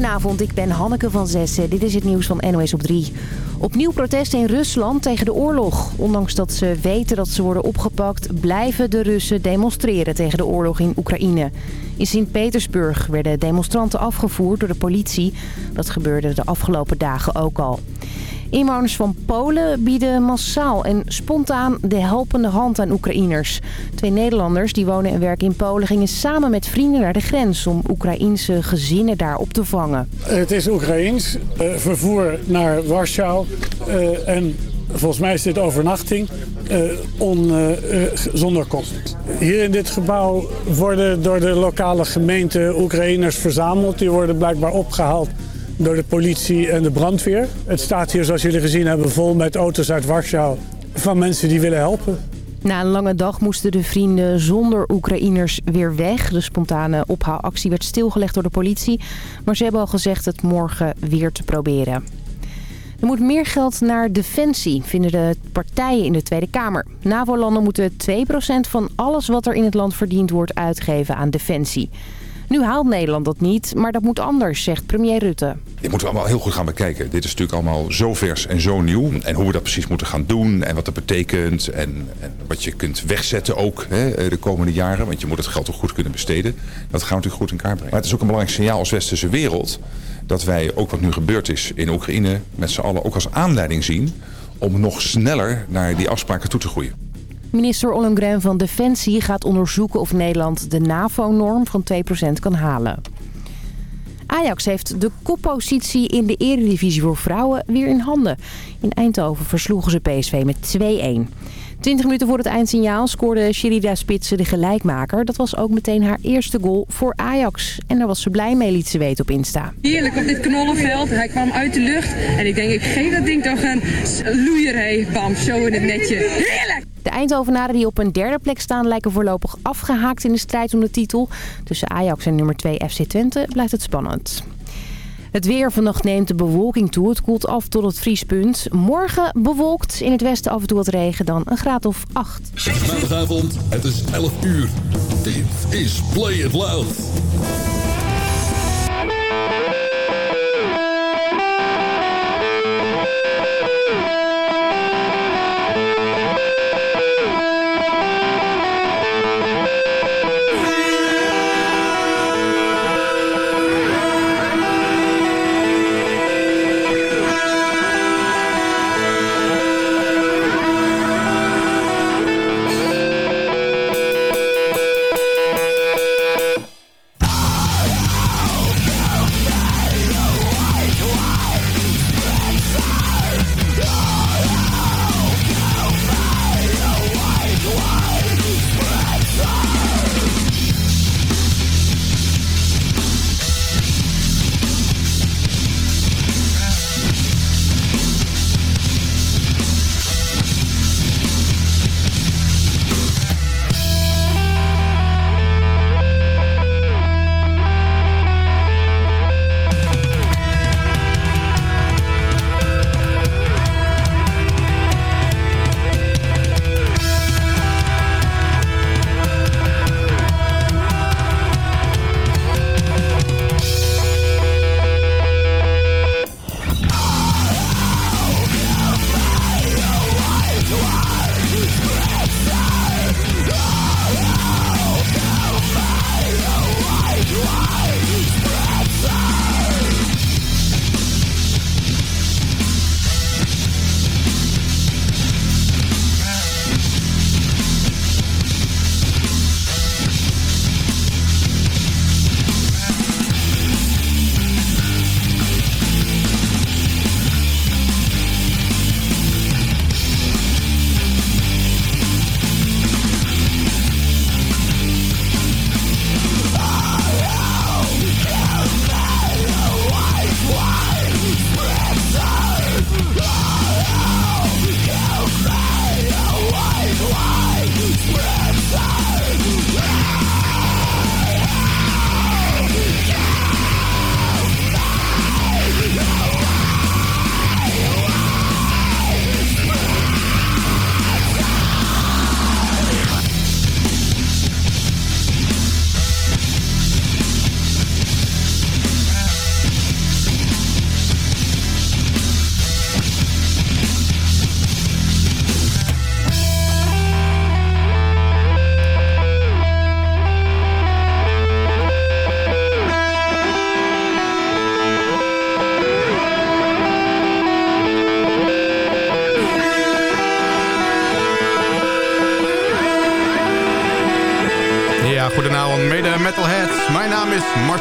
Goedenavond, ik ben Hanneke van Zessen. Dit is het nieuws van NOS op 3. Opnieuw protest in Rusland tegen de oorlog. Ondanks dat ze weten dat ze worden opgepakt... blijven de Russen demonstreren tegen de oorlog in Oekraïne. In Sint-Petersburg werden demonstranten afgevoerd door de politie. Dat gebeurde de afgelopen dagen ook al. Inwoners van Polen bieden massaal en spontaan de helpende hand aan Oekraïners. Twee Nederlanders die wonen en werken in Polen gingen samen met vrienden naar de grens... om Oekraïense gezinnen daar op te vangen. Het is Oekraïens. Uh, vervoer naar Warschau. Uh, en volgens mij is dit overnachting. On, zonder kost. Hier in dit gebouw worden door de lokale gemeente Oekraïners verzameld. Die worden blijkbaar opgehaald door de politie en de brandweer. Het staat hier, zoals jullie gezien hebben, vol met auto's uit Warschau van mensen die willen helpen. Na een lange dag moesten de vrienden zonder Oekraïners weer weg. De spontane ophaalactie werd stilgelegd door de politie. Maar ze hebben al gezegd het morgen weer te proberen. Er moet meer geld naar defensie, vinden de partijen in de Tweede Kamer. NAVO-landen moeten 2% van alles wat er in het land verdiend wordt uitgeven aan defensie. Nu haalt Nederland dat niet, maar dat moet anders, zegt premier Rutte. Dit moeten we allemaal heel goed gaan bekijken. Dit is natuurlijk allemaal zo vers en zo nieuw. En hoe we dat precies moeten gaan doen en wat dat betekent. En, en wat je kunt wegzetten ook hè, de komende jaren. Want je moet het geld ook goed kunnen besteden. Dat gaan we natuurlijk goed in kaart brengen. Maar het is ook een belangrijk signaal als westerse wereld... dat wij ook wat nu gebeurd is in Oekraïne met z'n allen ook als aanleiding zien... om nog sneller naar die afspraken toe te groeien. Minister Ollongren van Defensie gaat onderzoeken of Nederland de NAVO-norm van 2% kan halen. Ajax heeft de koppositie in de eredivisie voor vrouwen weer in handen. In Eindhoven versloegen ze PSV met 2-1. 20 minuten voor het eindsignaal scoorde Sherida Spitsen de gelijkmaker. Dat was ook meteen haar eerste goal voor Ajax. En daar was ze blij mee, liet ze weten op Insta. Heerlijk op dit knollenveld. Hij kwam uit de lucht. En ik denk, ik geef dat ding toch een loeier. Bam, zo in het netje. Heerlijk! De Eindhovenaren die op een derde plek staan lijken voorlopig afgehaakt in de strijd om de titel. Tussen Ajax en nummer 2 FC Twente blijft het spannend. Het weer vannacht neemt de bewolking toe. Het koelt af tot het vriespunt. Morgen bewolkt. In het westen af en toe wat regen. Dan een graad of 8. Maandagavond, het is 11 uur. Dit is Play It Loud.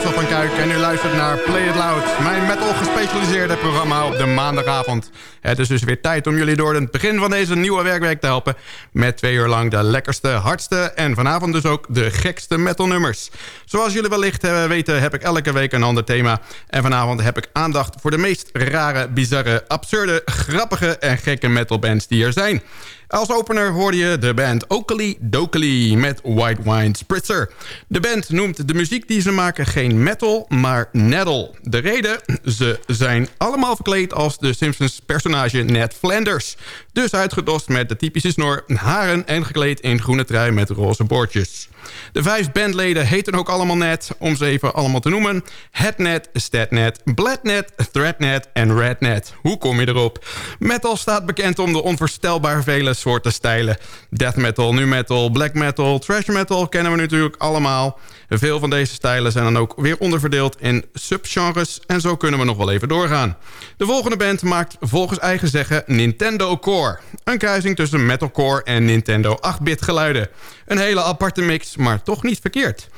Marcel van Kuik en u luistert naar Play It Loud. Mijn metal gespecialiseerde programma op de maandagavond. Het is dus weer tijd om jullie door het begin van deze nieuwe werkweek te helpen... met twee uur lang de lekkerste, hardste en vanavond dus ook de gekste metalnummers. Zoals jullie wellicht weten heb ik elke week een ander thema. En vanavond heb ik aandacht voor de meest rare, bizarre, absurde, grappige en gekke metalbands die er zijn... Als opener hoorde je de band Oakley Dokley met White Wine Spritzer. De band noemt de muziek die ze maken geen metal, maar nettle. De reden? Ze zijn allemaal verkleed als de Simpsons personage Ned Flanders. Dus uitgedost met de typische snor, haren en gekleed in groene trui met roze boordjes. De vijf bandleden heten ook allemaal net, om ze even allemaal te noemen. Headnet, Statnet, Bladnet, Threadnet en Rednet. Hoe kom je erop? Metal staat bekend om de onvoorstelbaar vele soorten stijlen. Death metal, nu metal, black metal, thrash metal kennen we natuurlijk allemaal. Veel van deze stijlen zijn dan ook weer onderverdeeld in subgenres... en zo kunnen we nog wel even doorgaan. De volgende band maakt volgens eigen zeggen Nintendo Core. Een kruising tussen metalcore en Nintendo 8-bit geluiden. Een hele aparte mix, maar toch niet verkeerd.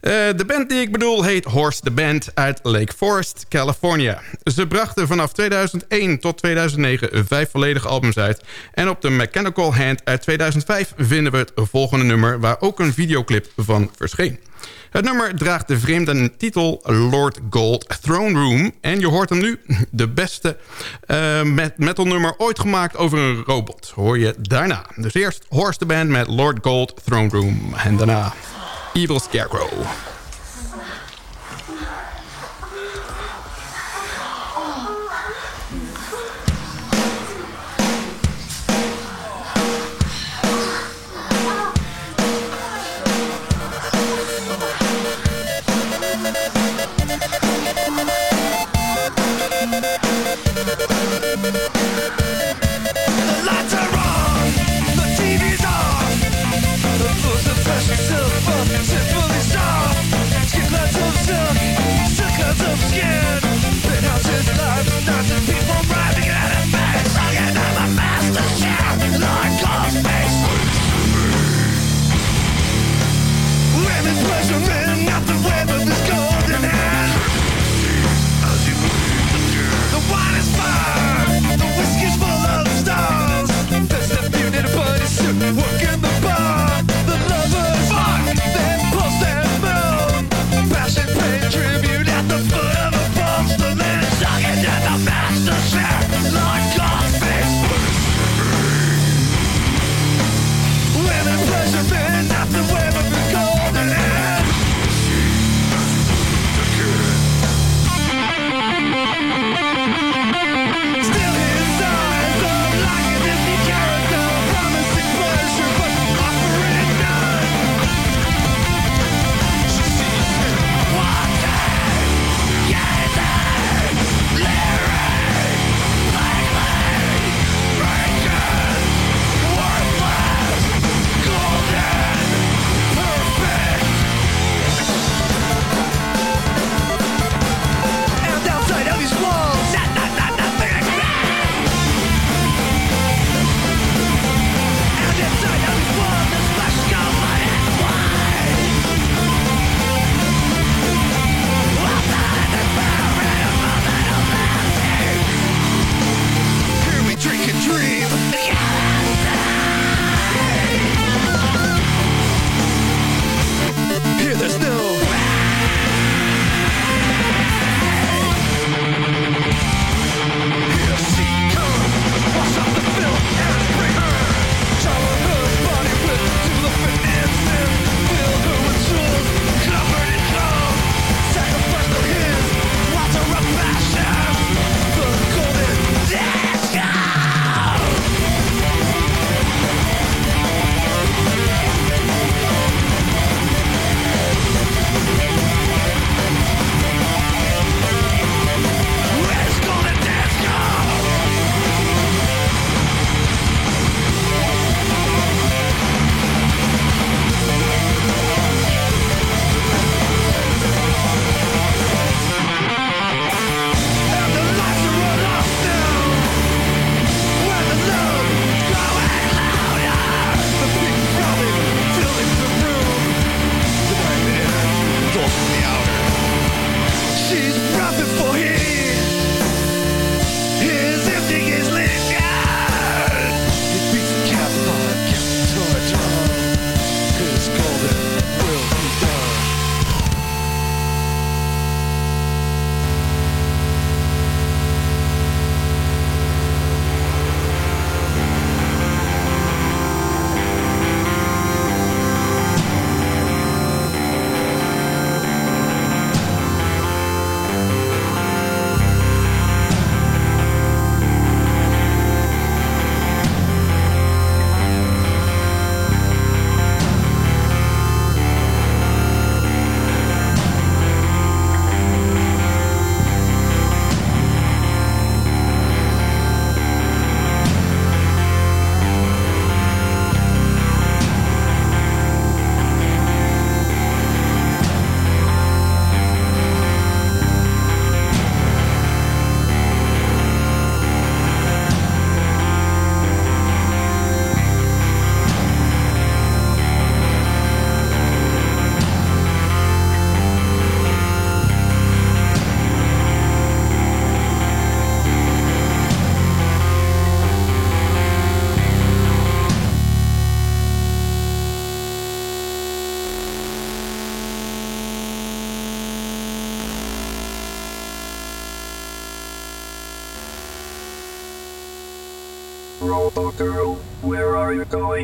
Uh, de band die ik bedoel heet Horse the Band uit Lake Forest, California. Ze brachten vanaf 2001 tot 2009 vijf volledige albums uit. En op de Mechanical Hand uit 2005 vinden we het volgende nummer... waar ook een videoclip van verscheen. Het nummer draagt de vreemde titel Lord Gold Throne Room. En je hoort hem nu, de beste uh, metal nummer ooit gemaakt over een robot. Hoor je daarna. Dus eerst Horse the Band met Lord Gold Throne Room. En daarna Evil Scarecrow.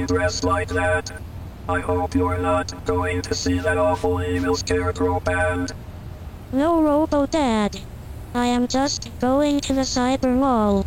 Dressed like that? I hope you're not going to see that awful evil scarecrow band. No Robo Dad. I am just going to the cyber mall.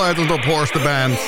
Aansluitend op Horse the Band.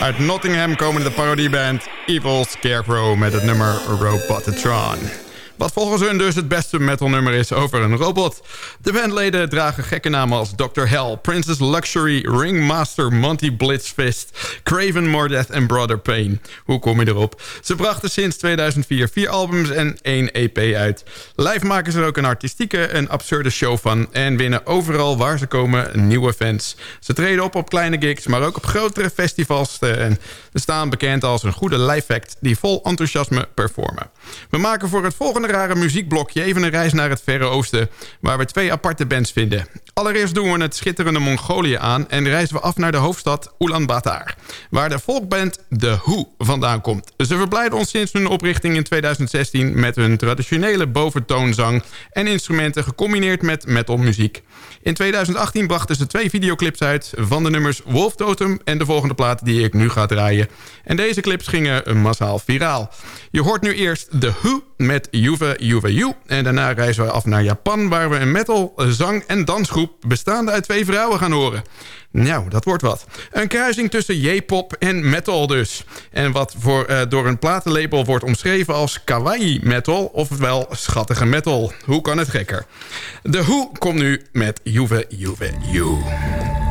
Uit Nottingham komende parodieband Evil Scarecrow met het nummer Robotatron. Wat volgens hun dus het beste metalnummer is over een robot. De bandleden dragen gekke namen als Dr. Hell, Princess Luxury, Ringmaster, Monty Blitzfist, Craven Mordeth en Brother Pain. Hoe kom je erop? Ze brachten sinds 2004 vier albums en één EP uit. Live maken ze er ook een artistieke en absurde show van... en winnen overal waar ze komen nieuwe fans. Ze treden op op kleine gigs, maar ook op grotere festivals... en ze staan bekend als een goede live act die vol enthousiasme performen. We maken voor het volgende rare muziekblokje even een reis naar het Verre Oosten... waar we twee aparte bands vinden. Allereerst doen we het schitterende Mongolië aan... en reizen we af naar de hoofdstad Ulaanbaatar... waar de folkband The Who vandaan komt. Ze verblijden ons sinds hun oprichting in 2016... met hun traditionele boventoonzang en instrumenten... gecombineerd met metalmuziek. In 2018 brachten ze twee videoclips uit van de nummers Wolf Totem... en de volgende plaat die ik nu ga draaien En deze clips gingen massaal viraal. Je hoort nu eerst The Who met Juve Juve You. En daarna reizen we af naar Japan... waar we een metal, zang- en dansgroep bestaande uit twee vrouwen gaan horen. Nou, dat wordt wat. Een kruising tussen J-pop en metal dus. En wat voor, uh, door een platenlabel wordt omschreven als kawaii metal... ofwel schattige metal. Hoe kan het gekker? De Who komt nu met Juve Juve You.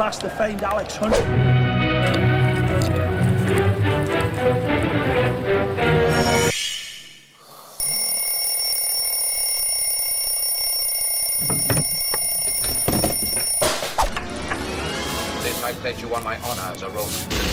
Past the famed Alex Hunt. This I pledge you on my honor as a Roman.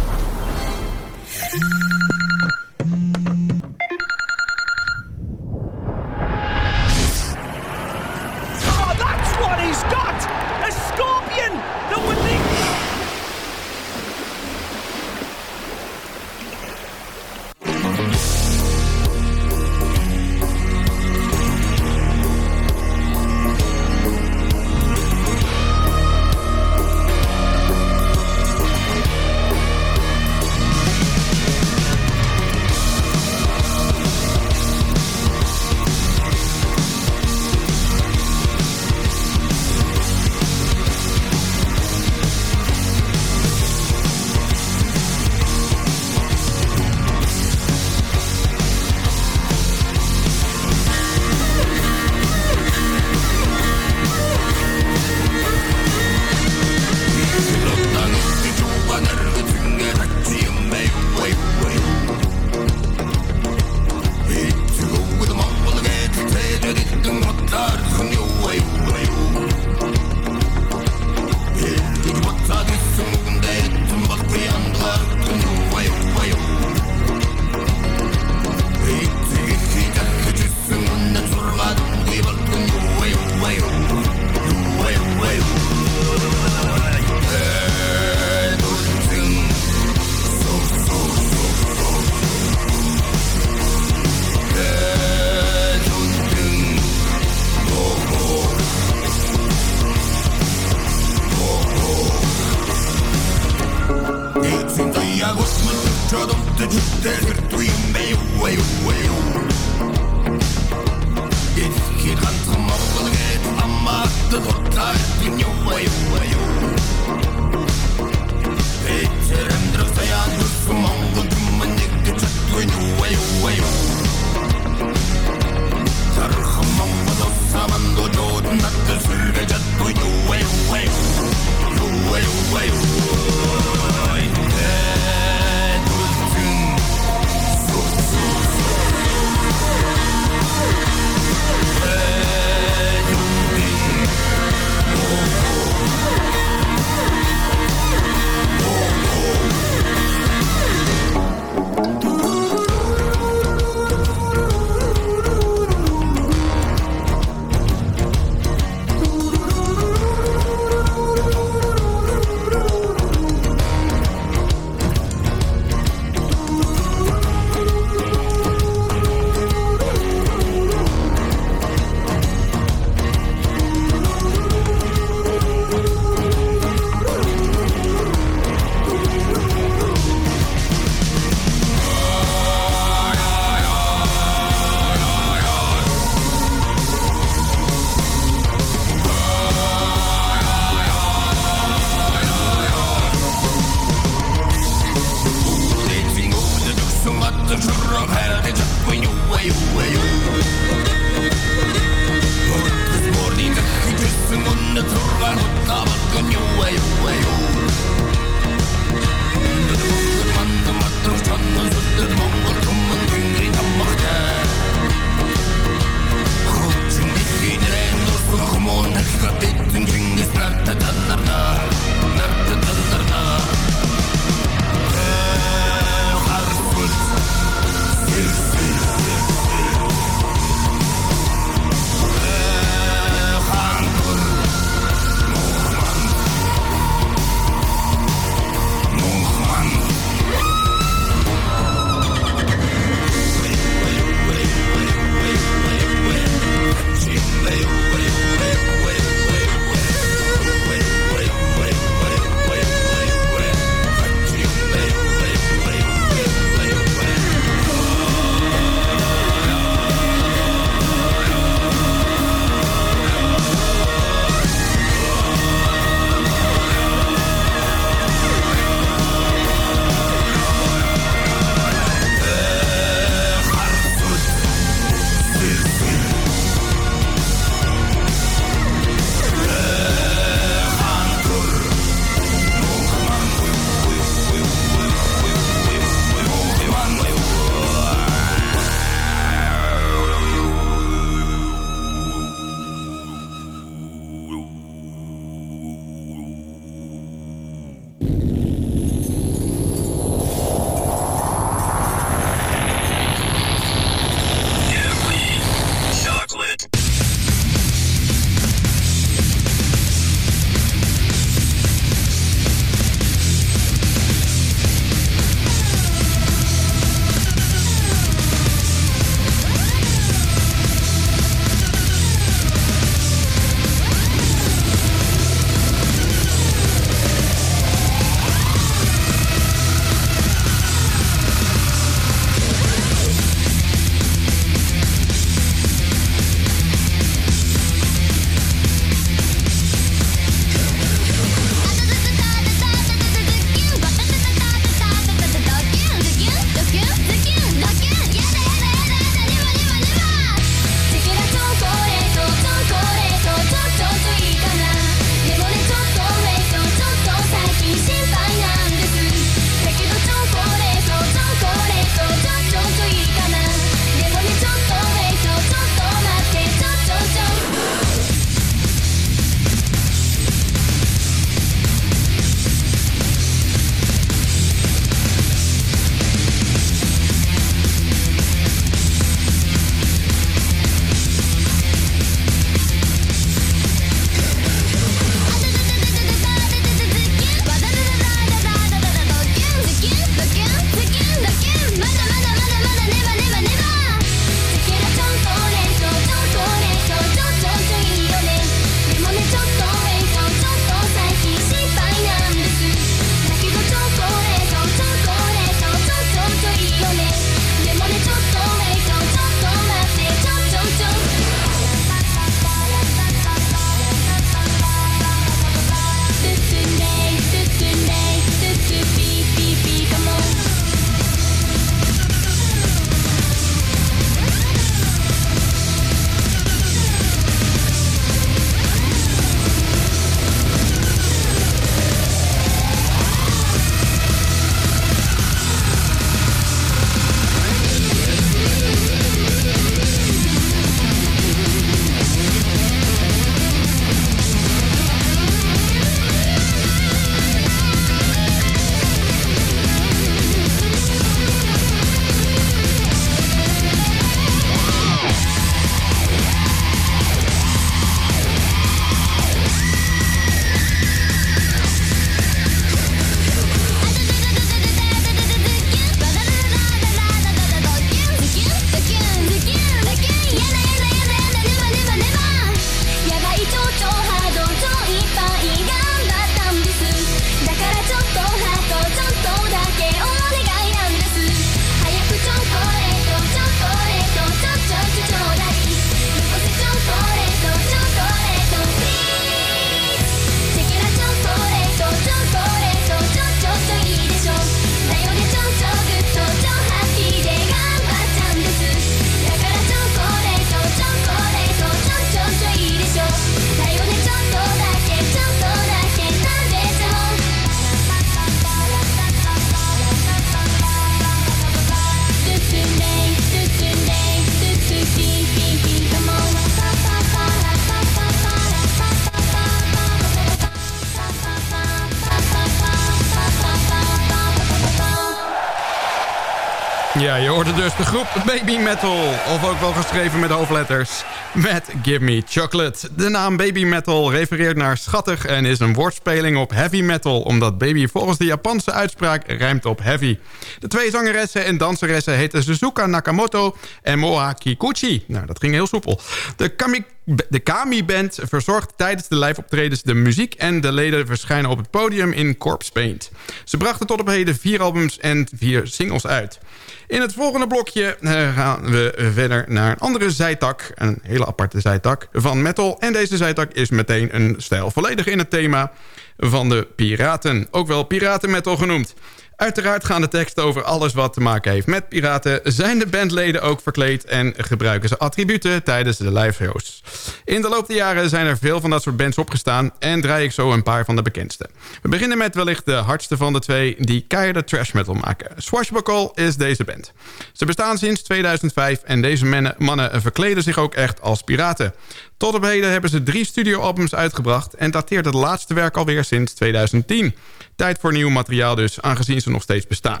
Dus de groep Baby Metal. Of ook wel geschreven met hoofdletters. Met Give Me Chocolate. De naam Baby Metal refereert naar schattig en is een woordspeling op heavy metal. Omdat baby volgens de Japanse uitspraak rijmt op heavy. De twee zangeressen en danseressen heten Suzuka Nakamoto en Moa Kikuchi. Nou, dat ging heel soepel. De Kami de Kami-band verzorgt tijdens de live-optredens de muziek... en de leden verschijnen op het podium in Corpse Paint. Ze brachten tot op heden vier albums en vier singles uit. In het volgende blokje eh, gaan we verder naar een andere zijtak. Een hele aparte zijtak van metal. En deze zijtak is meteen een stijl volledig in het thema van de piraten. Ook wel piratenmetal genoemd. Uiteraard gaan de teksten over alles wat te maken heeft met piraten. Zijn de bandleden ook verkleed en gebruiken ze attributen tijdens de live shows. In de loop der jaren zijn er veel van dat soort bands opgestaan... en draai ik zo een paar van de bekendste. We beginnen met wellicht de hardste van de twee... die keiharde trash metal maken. Swashbuckle is deze band. Ze bestaan sinds 2005 en deze mannen verkleden zich ook echt als piraten. Tot op heden hebben ze drie studioalbums uitgebracht... en dateert het laatste werk alweer sinds 2010. Tijd voor nieuw materiaal dus, aangezien ze nog steeds bestaan.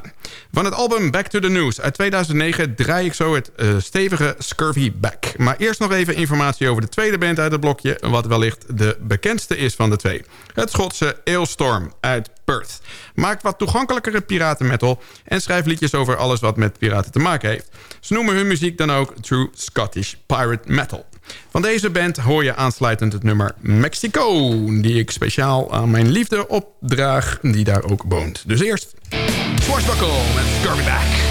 Van het album Back to the News uit 2009 draai ik zo het uh, stevige Scurvy Back. Maar eerst nog even informatie over de tweede band uit het blokje... wat wellicht de bekendste is van de twee. Het Schotse Ailstorm uit Perth. Maakt wat toegankelijkere piratenmetal... en schrijft liedjes over alles wat met piraten te maken heeft. Ze noemen hun muziek dan ook True Scottish Pirate Metal. Van deze band hoor je aansluitend het nummer Mexico... die ik speciaal aan mijn liefde opdraag, die daar ook woont. Dus eerst Swashbuckle met Scurvy Back.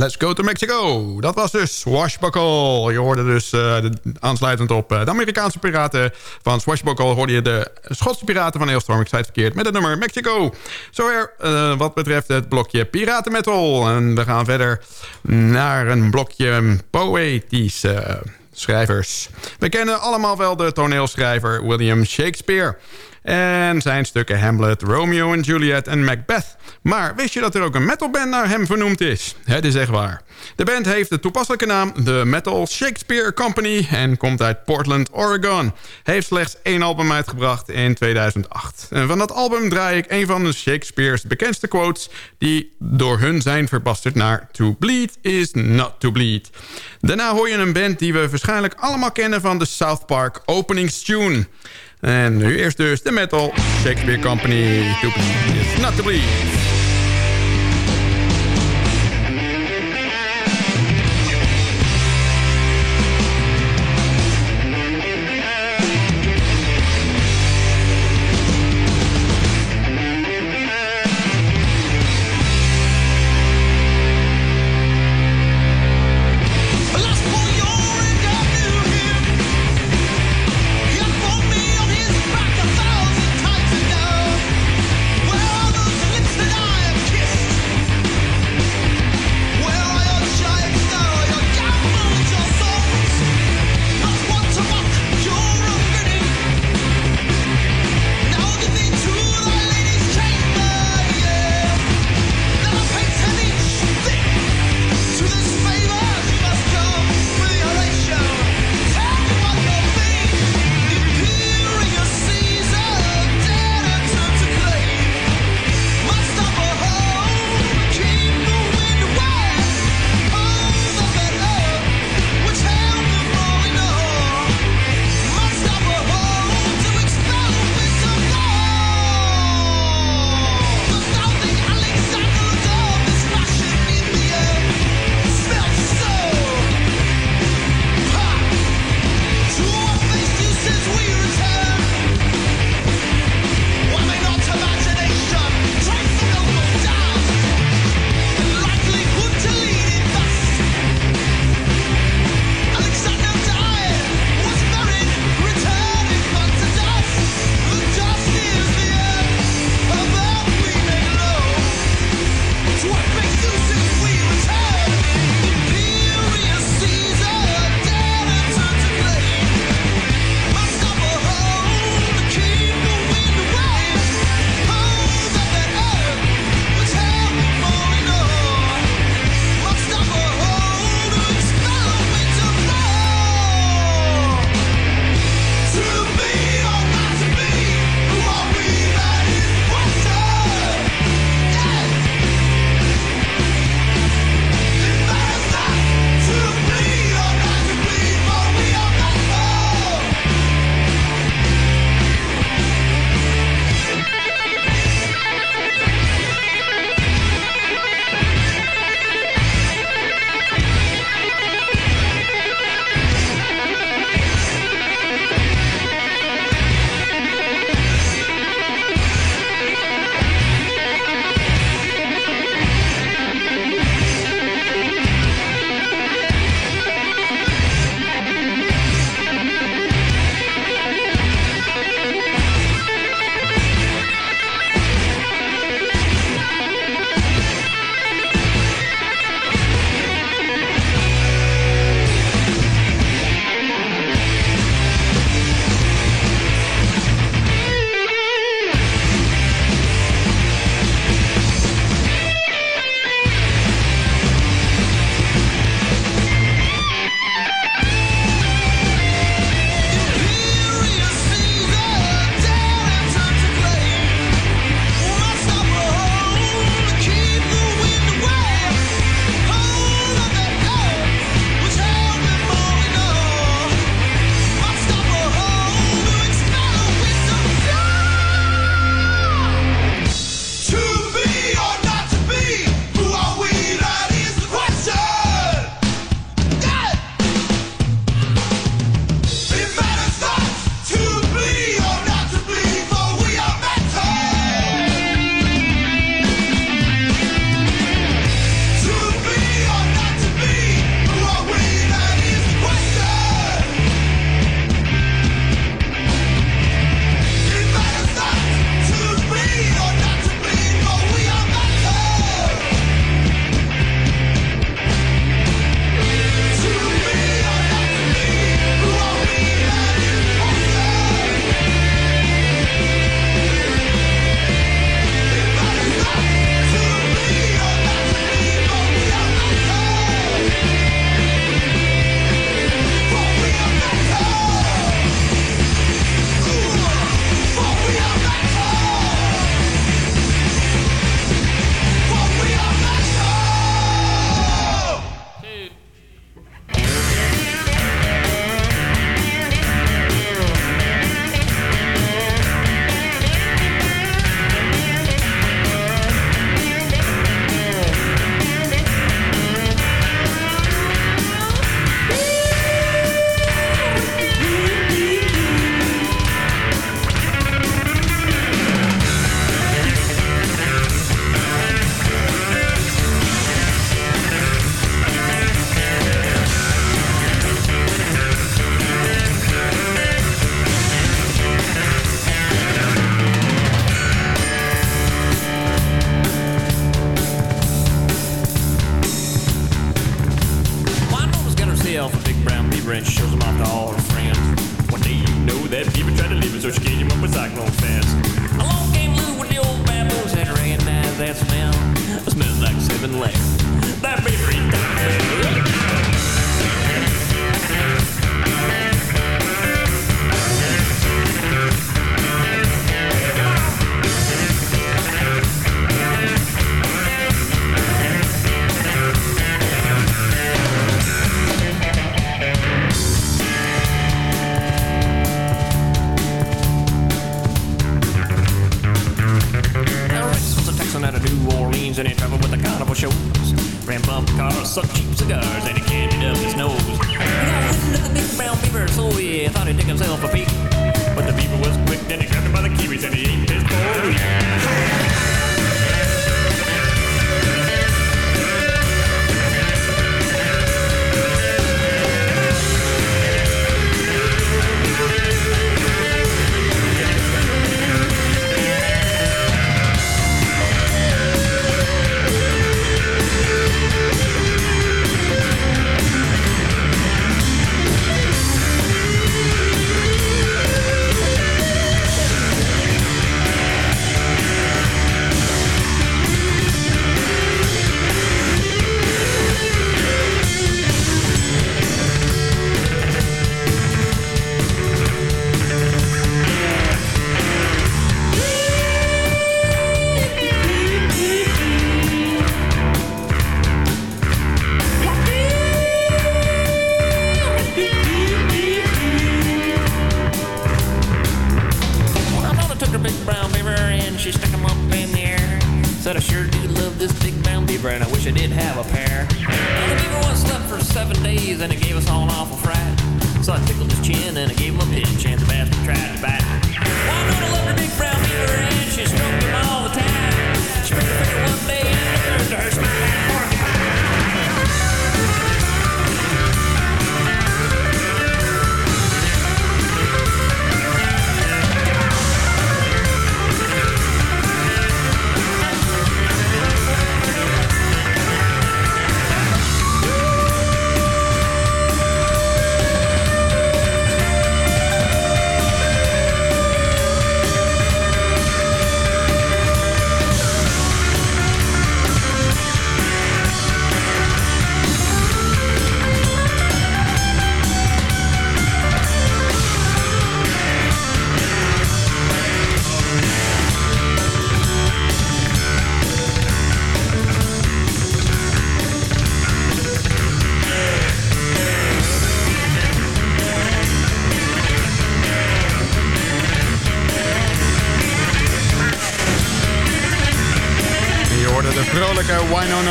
Let's go to Mexico. Dat was dus Swashbuckle. Je hoorde dus eh, aansluitend op eh, de Amerikaanse piraten van Swashbuckle... hoorde je de Schotse piraten van Hailstorm. Ik zei het verkeerd, met het nummer Mexico. Zover eh, wat betreft het blokje piratenmetal. En we gaan verder naar een blokje poëtische schrijvers. We kennen allemaal wel de toneelschrijver William Shakespeare... En zijn stukken Hamlet, Romeo en Juliet en Macbeth. Maar wist je dat er ook een metalband naar hem vernoemd is? Het is echt waar. De band heeft de toepasselijke naam The Metal Shakespeare Company... en komt uit Portland, Oregon. Heeft slechts één album uitgebracht in 2008. En van dat album draai ik een van de Shakespeare's bekendste quotes... die door hun zijn verbasterd naar... To bleed is not to bleed. Daarna hoor je een band die we waarschijnlijk allemaal kennen... van de South Park openingstune... En nu eerst dus de metal Shakespeare Company. Is not to bleed.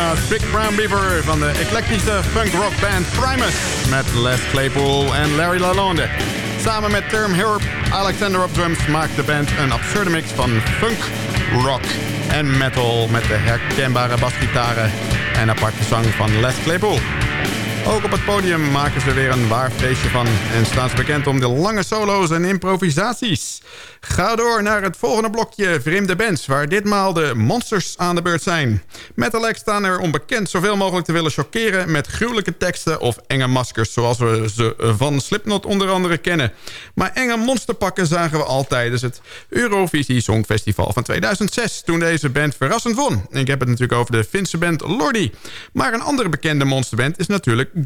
Big Brown Beaver van de eclectische funk rock band Primus. Met Les Claypool en Larry Lalonde. Samen met Term Herb, Alexander op drums maakt de band een absurde mix van funk, rock en metal... met de herkenbare basgitaren en aparte zang van Les Claypool. Ook op het podium maken ze weer een waar feestje van... en staan ze bekend om de lange solo's en improvisaties. Ga door naar het volgende blokje Vreemde Bands... waar ditmaal de monsters aan de beurt zijn. Metal acts staan er om bekend zoveel mogelijk te willen chockeren... met gruwelijke teksten of enge maskers... zoals we ze van Slipknot onder andere kennen. Maar enge monsterpakken zagen we al tijdens het Eurovisie Songfestival van 2006... toen deze band verrassend won. Ik heb het natuurlijk over de Finse band Lordi. Maar een andere bekende monsterband is natuurlijk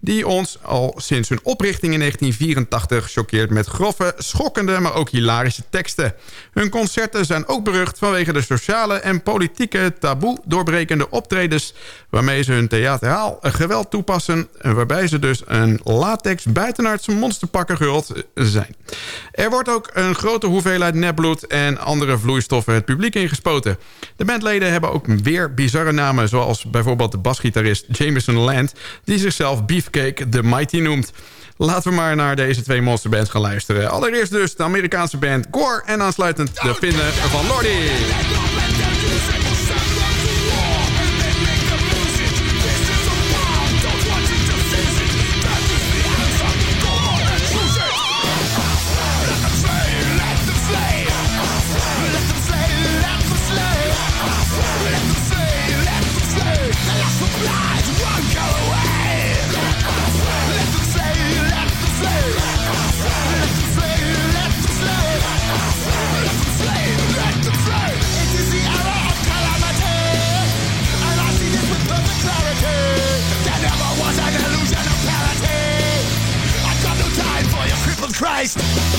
Die ons al sinds hun oprichting in 1984 choqueert met grove, schokkende... maar ook hilarische teksten. Hun concerten zijn ook berucht vanwege de sociale en politieke taboe doorbrekende optredens... waarmee ze hun theatraal geweld toepassen... en waarbij ze dus een latex buitenaardse monsterpakken gehuld zijn. Er wordt ook een grote hoeveelheid nepbloed en andere vloeistoffen het publiek ingespoten. De bandleden hebben ook weer bizarre namen... zoals bijvoorbeeld de basgitarist Jameson Land... die zichzelf Beefcake the Mighty noemt. Laten we maar naar deze twee monsterbands gaan luisteren. Allereerst dus de Amerikaanse band Gore... en aansluitend de Finnen van Lordi. Zeitgeist.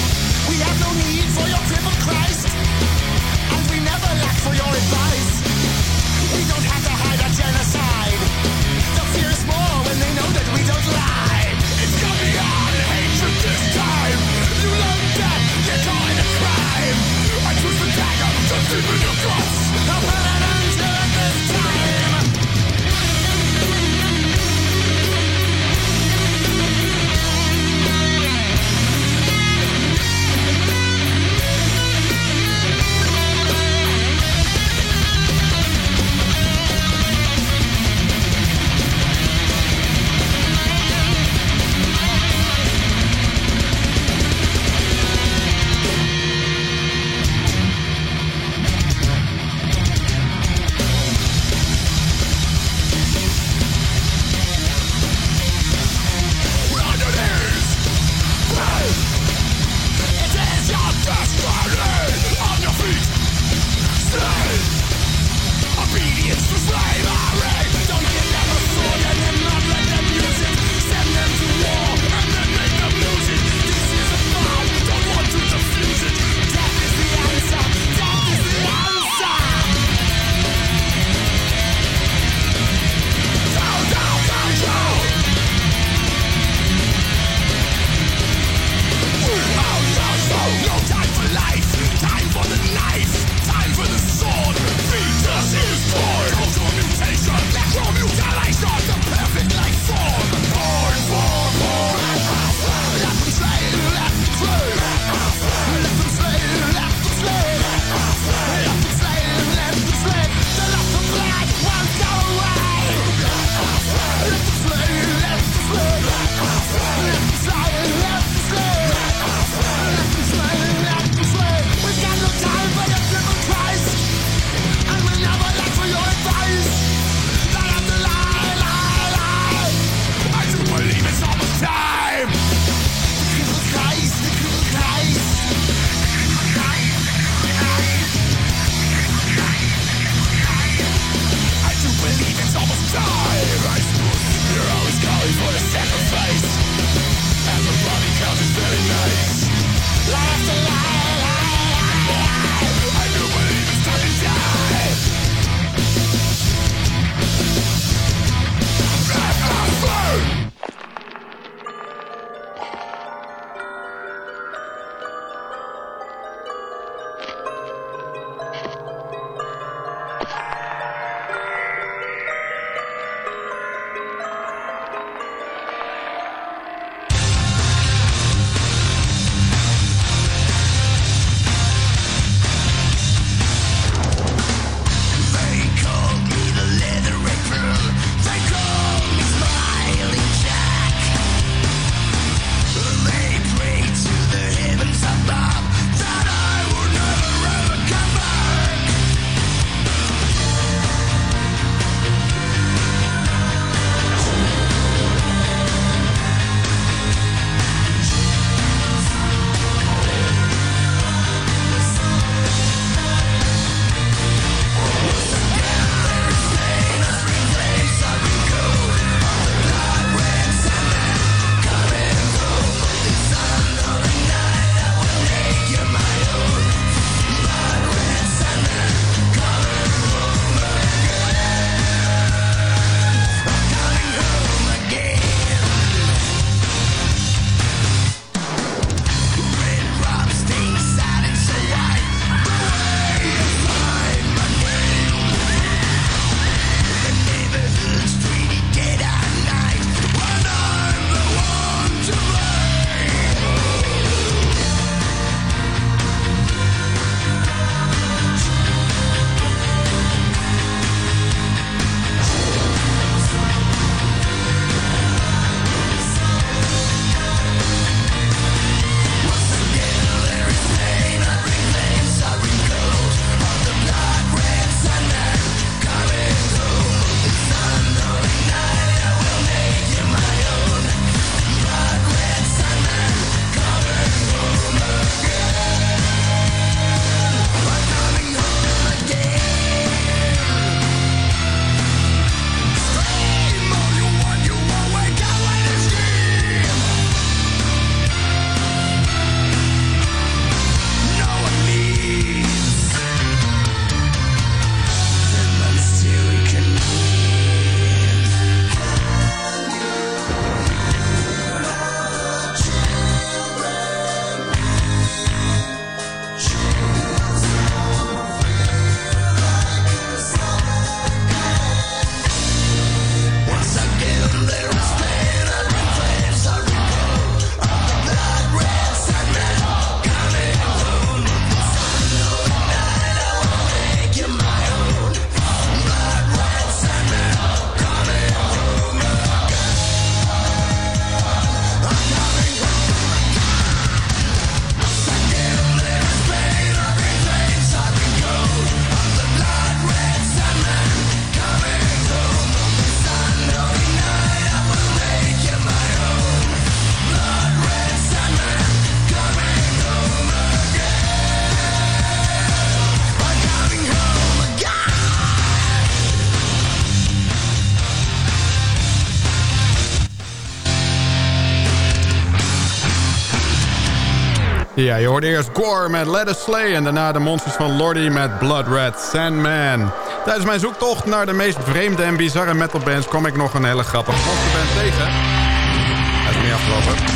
Ja, je hoorde eerst Gore met Let Us Slay... en daarna de monsters van Lordy met Blood Red Sandman. Tijdens mijn zoektocht naar de meest vreemde en bizarre metalbands... kwam ik nog een hele grappige monsterband tegen. Hij is niet afgelopen.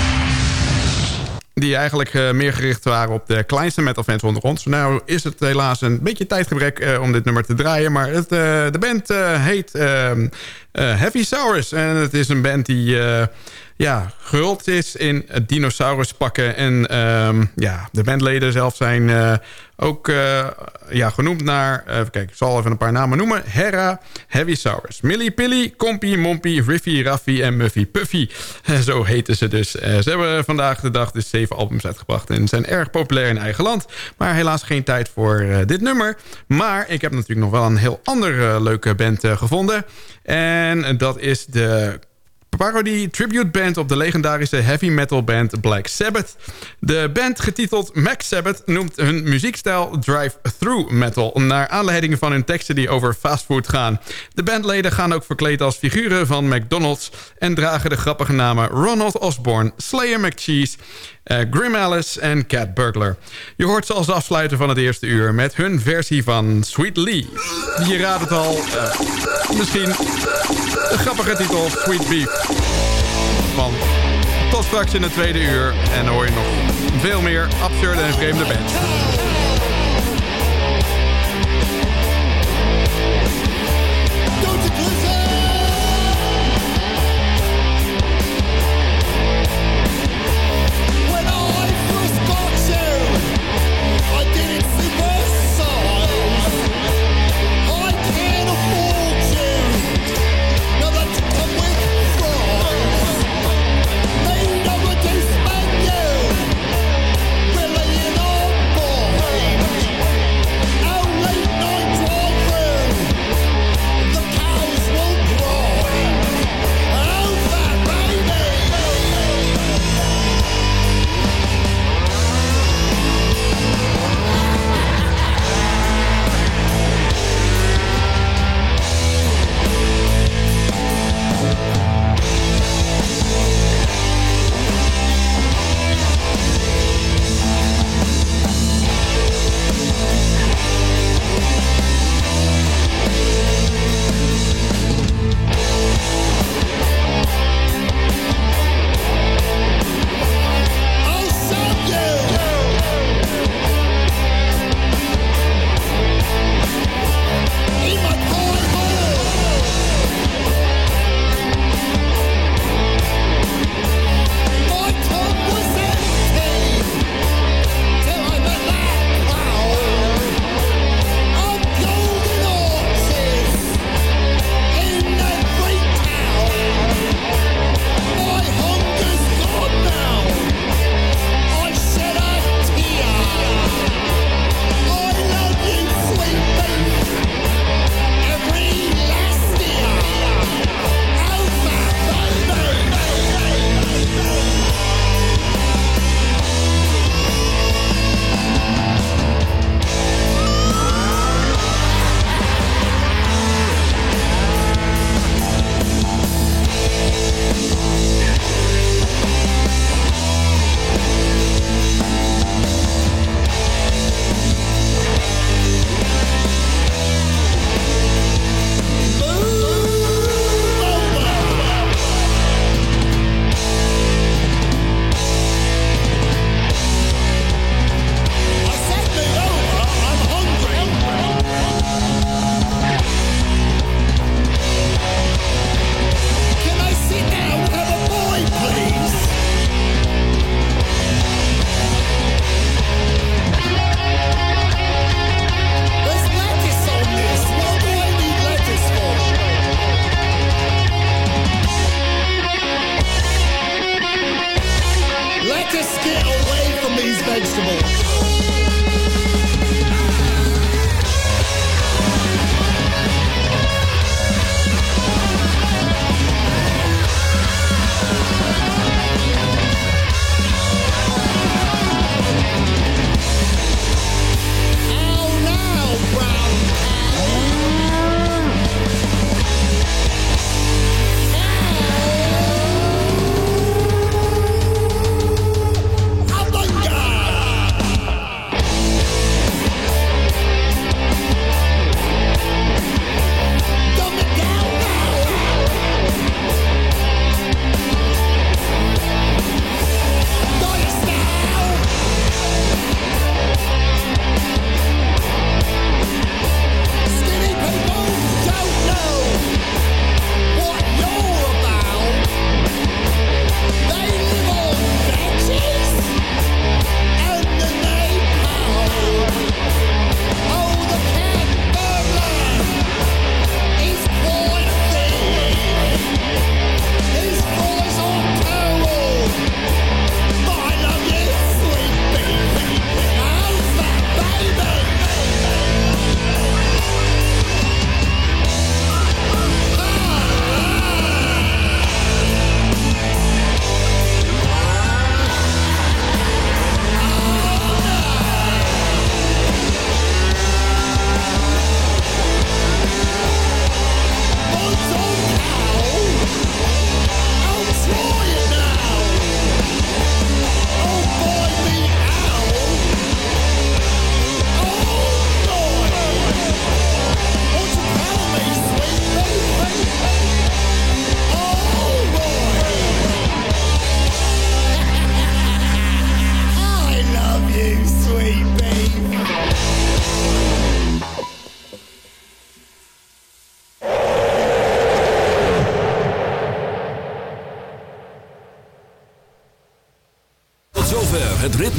Die eigenlijk eh, meer gericht waren op de kleinste metalfans onder ons. Nou is het helaas een beetje tijdgebrek eh, om dit nummer te draaien. Maar het, eh, de band heet ehm, eh, Heavy Sours. En het is een band die ja, gehuld is in dinosauruspakken. En ehm, ja, de bandleden zelf zijn eh, ook eh, ja, genoemd naar... even kijken, ik zal even een paar namen noemen. Hera, Heavy Sours, Millie Pilly, Compy, Mompy, Riffy, Raffi en Muffy Puffy. Zo heten ze dus. Eh, ze hebben vandaag de dag dus zeven albums uitgebracht... en zijn erg populair in eigen land. Maar helaas geen tijd voor eh, dit nummer. Maar ik heb natuurlijk nog wel een heel andere leuke band eh, gevonden. En dat is de parodie tribute band op de legendarische heavy metal band Black Sabbath. De band, getiteld Max Sabbath, noemt hun muziekstijl drive-through metal... naar aanleiding van hun teksten die over fastfood gaan. De bandleden gaan ook verkleed als figuren van McDonald's... en dragen de grappige namen Ronald Osborne, Slayer McCheese... eh, Grim Alice en Cat Burglar. Je hoort ze als afsluiter van het eerste uur... met hun versie van Sweet Lee. Je raadt het al, eh, misschien de grappige titel Sweet Beef. Tot straks in het tweede uur. En dan hoor je nog veel meer absurde en vreemde bands.